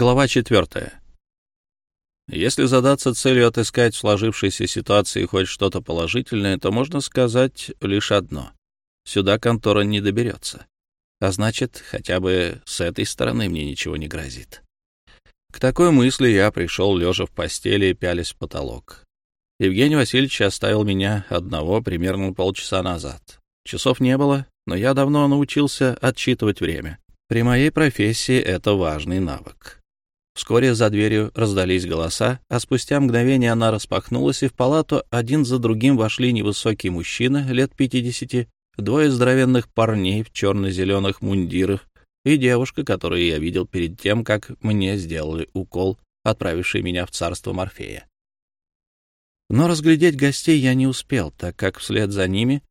Глава четвертая. Если задаться целью отыскать в сложившейся ситуации хоть что-то положительное, то можно сказать лишь одно. Сюда контора не доберется. А значит, хотя бы с этой стороны мне ничего не грозит. К такой мысли я пришел, лежа в постели и пялясь в потолок. Евгений Васильевич оставил меня одного примерно полчаса назад. Часов не было, но я давно научился отсчитывать время. При моей профессии это важный навык. Вскоре за дверью раздались голоса, а спустя мгновение она распахнулась, и в палату один за другим вошли невысокий мужчина лет пятидесяти, двое здоровенных парней в черно-зеленых мундирах и девушка, которую я видел перед тем, как мне сделали укол, отправивший меня в царство Морфея. Но разглядеть гостей я не успел, так как вслед за ними,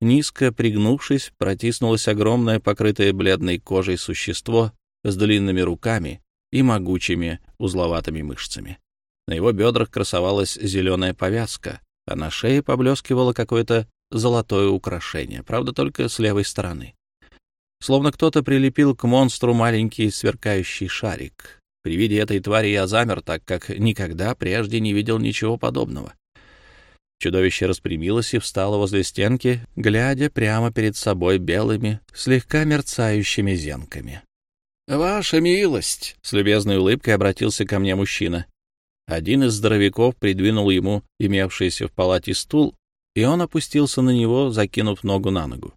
низко пригнувшись, протиснулось огромное, покрытое бледной кожей существо с длинными руками и могучими узловатыми мышцами. На его бедрах красовалась зеленая повязка, а на шее поблескивало какое-то золотое украшение, правда, только с левой стороны. Словно кто-то прилепил к монстру маленький сверкающий шарик. При виде этой твари я замер, так как никогда прежде не видел ничего подобного. Чудовище распрямилось и встало возле стенки, глядя прямо перед собой белыми, слегка мерцающими зенками. «Ваша милость!» — с любезной улыбкой обратился ко мне мужчина. Один из здоровяков придвинул ему имевшийся в палате стул, и он опустился на него, закинув ногу на ногу.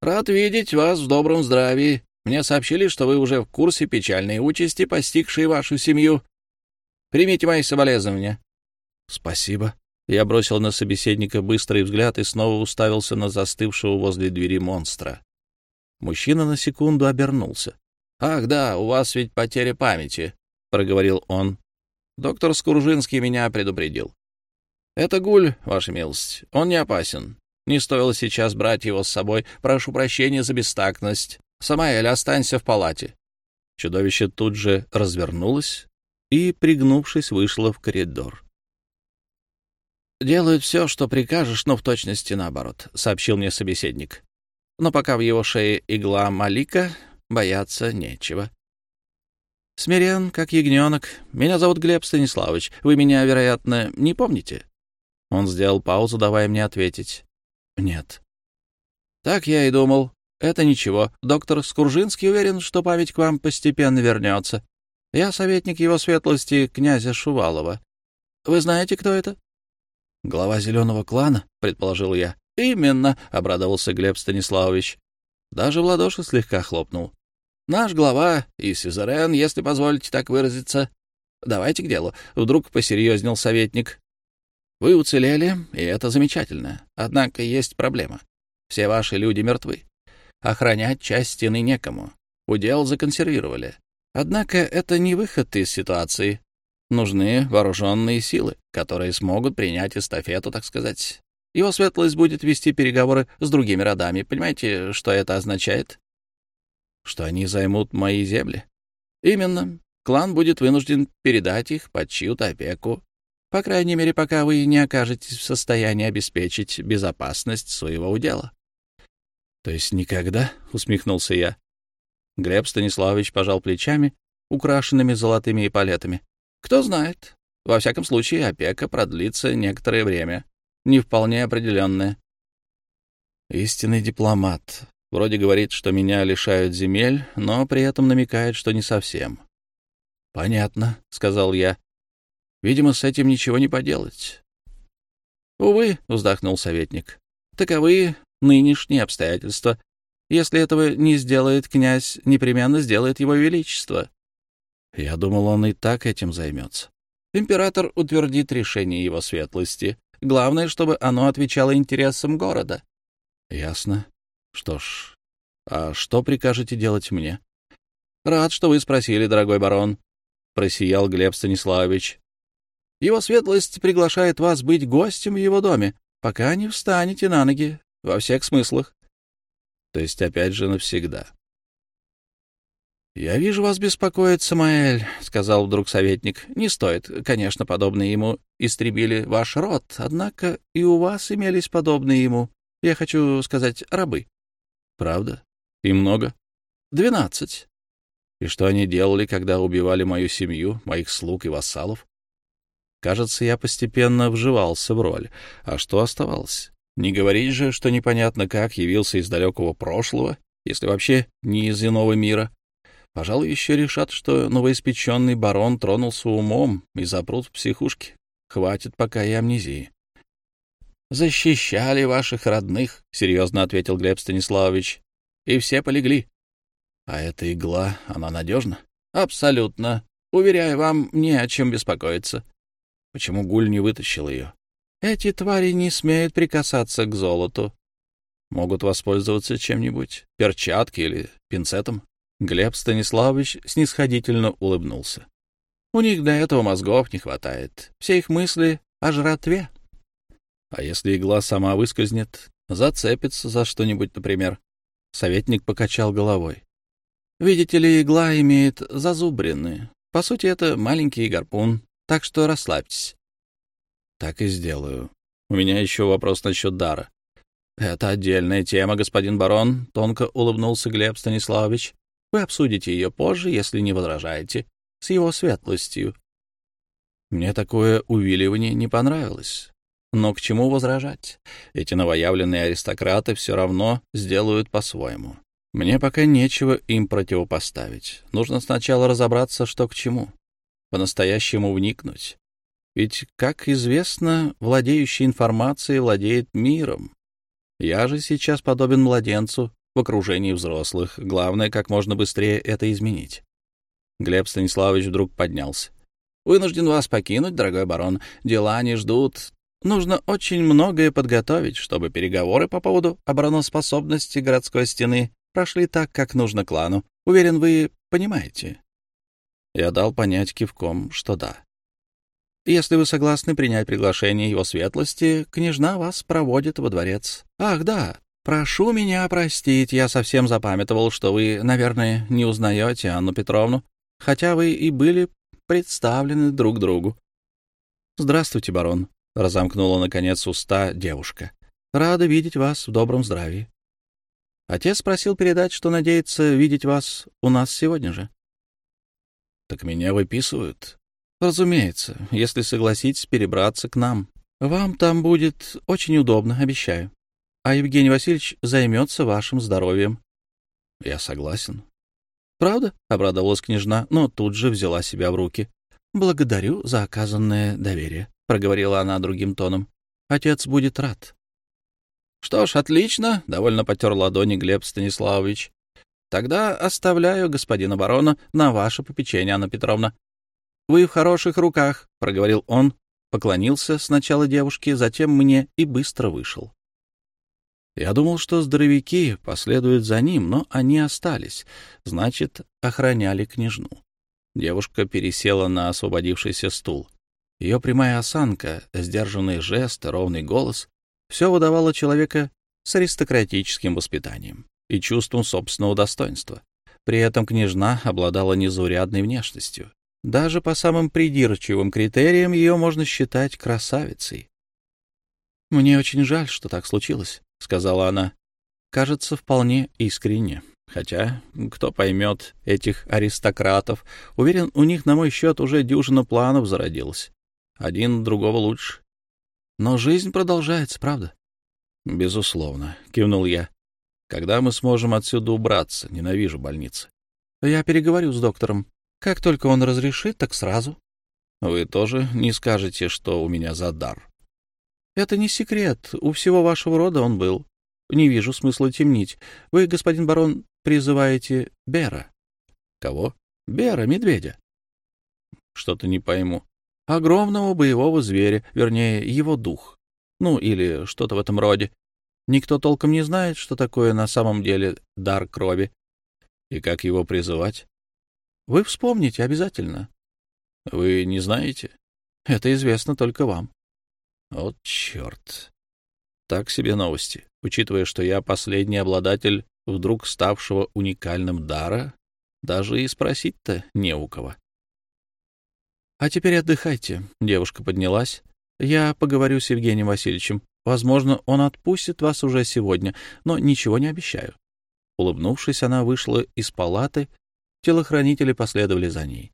«Рад видеть вас в добром здравии. Мне сообщили, что вы уже в курсе печальной участи, постигшей вашу семью. Примите мои соболезнования». «Спасибо». Я бросил на собеседника быстрый взгляд и снова уставился на застывшего возле двери монстра. Мужчина на секунду обернулся. «Ах, да, у вас ведь потеря памяти», — проговорил он. «Доктор Скуржинский меня предупредил. Это гуль, ваша милость, он не опасен. Не стоило сейчас брать его с собой. Прошу прощения за бестактность. Самаэль, останься в палате». Чудовище тут же развернулось и, пригнувшись, вышло в коридор. «Делают все, что прикажешь, но в точности наоборот», — сообщил мне собеседник. «Но пока в его шее игла Малика, бояться нечего. Смирен, как ягненок. Меня зовут Глеб Станиславович. Вы меня, вероятно, не помните?» Он сделал паузу, давая мне ответить. «Нет». «Так я и думал. Это ничего. Доктор Скуржинский уверен, что память к вам постепенно вернется. Я советник его светлости, князя Шувалова. Вы знаете, кто это?» «Глава зеленого клана», — предположил я. «Именно», — обрадовался Глеб Станиславович. Даже в ладоши слегка хлопнул. Наш глава и Сюзерен, если позволите так выразиться. Давайте к делу. Вдруг посерьезнел советник. Вы уцелели, и это замечательно. Однако есть проблема. Все ваши люди мертвы. Охранять часть стены некому. Удел законсервировали. Однако это не выход из ситуации. Нужны вооруженные силы, которые смогут принять эстафету, так сказать. Его светлость будет вести переговоры с другими родами. Понимаете, что это означает? что они займут мои земли. Именно. Клан будет вынужден передать их под чью-то опеку. По крайней мере, пока вы не окажетесь в состоянии обеспечить безопасность своего удела. — То есть никогда? — усмехнулся я. Глеб Станиславович пожал плечами, украшенными золотыми эполетами. — Кто знает. Во всяком случае, опека продлится некоторое время, не вполне определенное. Истинный дипломат. Вроде говорит, что меня лишают земель, но при этом намекает, что не совсем. — Понятно, — сказал я. — Видимо, с этим ничего не поделать. — Увы, — вздохнул советник, — таковы нынешние обстоятельства. Если этого не сделает князь, непременно сделает его величество. Я думал, он и так этим займется. Император утвердит решение его светлости. Главное, чтобы оно отвечало интересам города. — Ясно. Что ж, а что прикажете делать мне? Рад, что вы спросили, дорогой барон, просиял Глеб Станиславович. Его светлость приглашает вас быть гостем в его доме, пока не встанете на ноги во всех смыслах. То есть опять же навсегда. «Я вижу, вас беспокоит Самаэль», — сказал вдруг советник. «Не стоит. Конечно, подобные ему истребили ваш род, однако и у вас имелись подобные ему, я хочу сказать, рабы. Правда? И много? Двенадцать. И что они делали, когда убивали мою семью, моих слуг и вассалов? Кажется, я постепенно вживался в роль. А что оставалось? Не говорить же, что непонятно как явился из далекого прошлого, если вообще не из иного мира. Пожалуй, еще решат, что новоиспеченный барон тронулся умом и запрут в психушке. Хватит пока и амнезии. «Защищали ваших родных», — серьезно ответил Глеб Станиславович. «И все полегли». «А эта игла, она надежна?» «Абсолютно. Уверяю вам, не о чем беспокоиться». «Почему Гуль не вытащил ее?» «Эти твари не смеют прикасаться к золоту». «Могут воспользоваться чем-нибудь? Перчатки или пинцетом?» Глеб Станиславович снисходительно улыбнулся. «У них для этого мозгов не хватает. Все их мысли о жратве». А если игла сама выскользнет, зацепится за что-нибудь, например? Советник покачал головой. Видите ли, игла имеет зазубрины. По сути, это маленький гарпун, так что расслабьтесь. Так и сделаю. У меня еще вопрос насчет дара. Это отдельная тема, господин барон, тонко улыбнулся Глеб Станиславович. Вы обсудите ее позже, если не возражаете, с его светлостью. Мне такое увиливание не понравилось. Но к чему возражать? Эти новоявленные аристократы все равно сделают по-своему. Мне пока нечего им противопоставить. Нужно сначала разобраться, что к чему. По-настоящему вникнуть. Ведь, как известно, владеющий информацией владеет миром. Я же сейчас подобен младенцу в окружении взрослых. Главное, как можно быстрее это изменить. Глеб Станиславович вдруг поднялся. «Вынужден вас покинуть, дорогой барон. Дела не ждут. Нужно очень многое подготовить, чтобы переговоры по поводу обороноспособности городской стены прошли так, как нужно клану. Уверен, вы понимаете. Я дал понять кивком, что да. Если вы согласны принять приглашение его светлости, княжна вас проводит во дворец. Ах, да, прошу меня простить, я совсем запамятовал, что вы, наверное, не узнаете Анну Петровну, хотя вы и были представлены друг другу. Здравствуйте, барон. Разомкнула, наконец, уста девушка. «Рада видеть вас в добром здравии». Отец просил передать, что надеется видеть вас у нас сегодня же. «Так меня выписывают?» «Разумеется, если согласитесь перебраться к нам. Вам там будет очень удобно, обещаю. А Евгений Васильевич займется вашим здоровьем». «Я согласен». «Правда?» — обрадовалась княжна, но тут же взяла себя в руки. «Благодарю за оказанное доверие». — проговорила она другим тоном. — Отец будет рад. — Что ж, отлично, — довольно потер ладони Глеб Станиславович. — Тогда оставляю господина барона на ваше попечение, Анна Петровна. — Вы в хороших руках, — проговорил он, поклонился сначала девушке, затем мне и быстро вышел. Я думал, что здоровяки последуют за ним, но они остались, значит, охраняли княжну. Девушка пересела на освободившийся стул. Ее прямая осанка, сдержанный жест, ровный голос — все выдавало человека с аристократическим воспитанием и чувством собственного достоинства. При этом княжна обладала незаурядной внешностью. Даже по самым придирчивым критериям ее можно считать красавицей. «Мне очень жаль, что так случилось», — сказала она. «Кажется, вполне искренне. Хотя, кто поймет этих аристократов, уверен, у них, на мой счет, уже дюжина планов зародилась. Один другого лучше. Но жизнь продолжается, правда? — Безусловно, — кивнул я. — Когда мы сможем отсюда убраться? Ненавижу больницы. — Я переговорю с доктором. Как только он разрешит, так сразу. — Вы тоже не скажете, что у меня за дар? — Это не секрет. У всего вашего рода он был. Не вижу смысла темнить. Вы, господин барон, призываете Бера. — Кого? — Бера, медведя. — Что-то не пойму огромного боевого зверя, вернее, его дух. Ну, или что-то в этом роде. Никто толком не знает, что такое на самом деле дар крови. И как его призывать? Вы вспомните обязательно. Вы не знаете? Это известно только вам. Вот черт. Так себе новости. Учитывая, что я последний обладатель вдруг ставшего уникальным дара, даже и спросить-то не у кого. «А теперь отдыхайте», — девушка поднялась. «Я поговорю с Евгением Васильевичем. Возможно, он отпустит вас уже сегодня, но ничего не обещаю». Улыбнувшись, она вышла из палаты, Телохранители последовали за ней.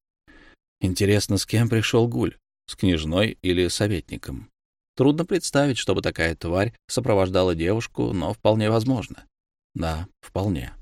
Интересно, с кем пришел Гуль? С княжной или советником? Трудно представить, чтобы такая тварь сопровождала девушку, но вполне возможно. Да, вполне.